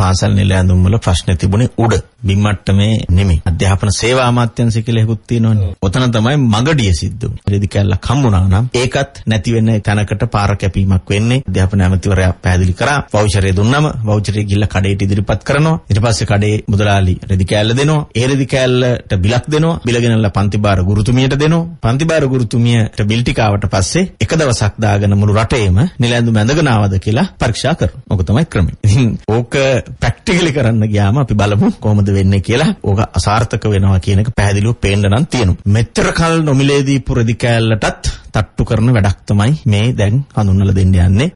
පාසල් නිල ඇඳුම් වල ප්‍රශ්න තිබුණේ උඩ බිම් මට්ටමේ නෙමෙයි. අධ්‍යාපන සේවා අමාත්‍යාංශය කියලා එකකුත් තියෙනවනේ. ඔතන තමයි මගඩිය සිද්ධ වුනේ. රෙදි කැල්ලක් හම්බුණා නම් ඒකත් නැති වෙන තැනකට පාර කැපීමක් වෙන්නේ. අධ්‍යාපන ඇමතිවරයා පැහැදිලි කරා වවුචරය දුන්නම වවුචරය ගිහිල්ලා කඩේට ඉදිරිපත් කරනවා. ඊට පස්සේ කඩේ මුදලාලි රෙදි කැල්ල දෙනවා. ඒ රෙදි කැල්ලට බිලක් දෙනවා. බිල ගෙනල්ලා පන්තිබාර ගුරුතුමියට දෙනවා. පන්තිබාර ගුරුතුමියට බිල් ටික ආවට පස්සේ එක දවසක් දාගෙන මුළු රටේම නිලැඳුම ඇඳගෙන ආවද කියලා පරීක්ෂා කරනවා. ඕක තමයි ක්‍රමය. ඉතින් ඕක ප්‍රැක්ටිකලි කරන්න ගියාම අපි බලමු කොහොමද වෙන්නේ කියලා. ඕක අසාර්ථක වෙනවා කියන එක පැහැදිලිව පේන්න නම් තියෙනවා. මෙතර කල් නොමිලේදී පුරදි කෑල්ලටත් තට්ටු කරන වැඩක් තමයි මේ දැන් හඳුන්වලා දෙන්න යන්නේ.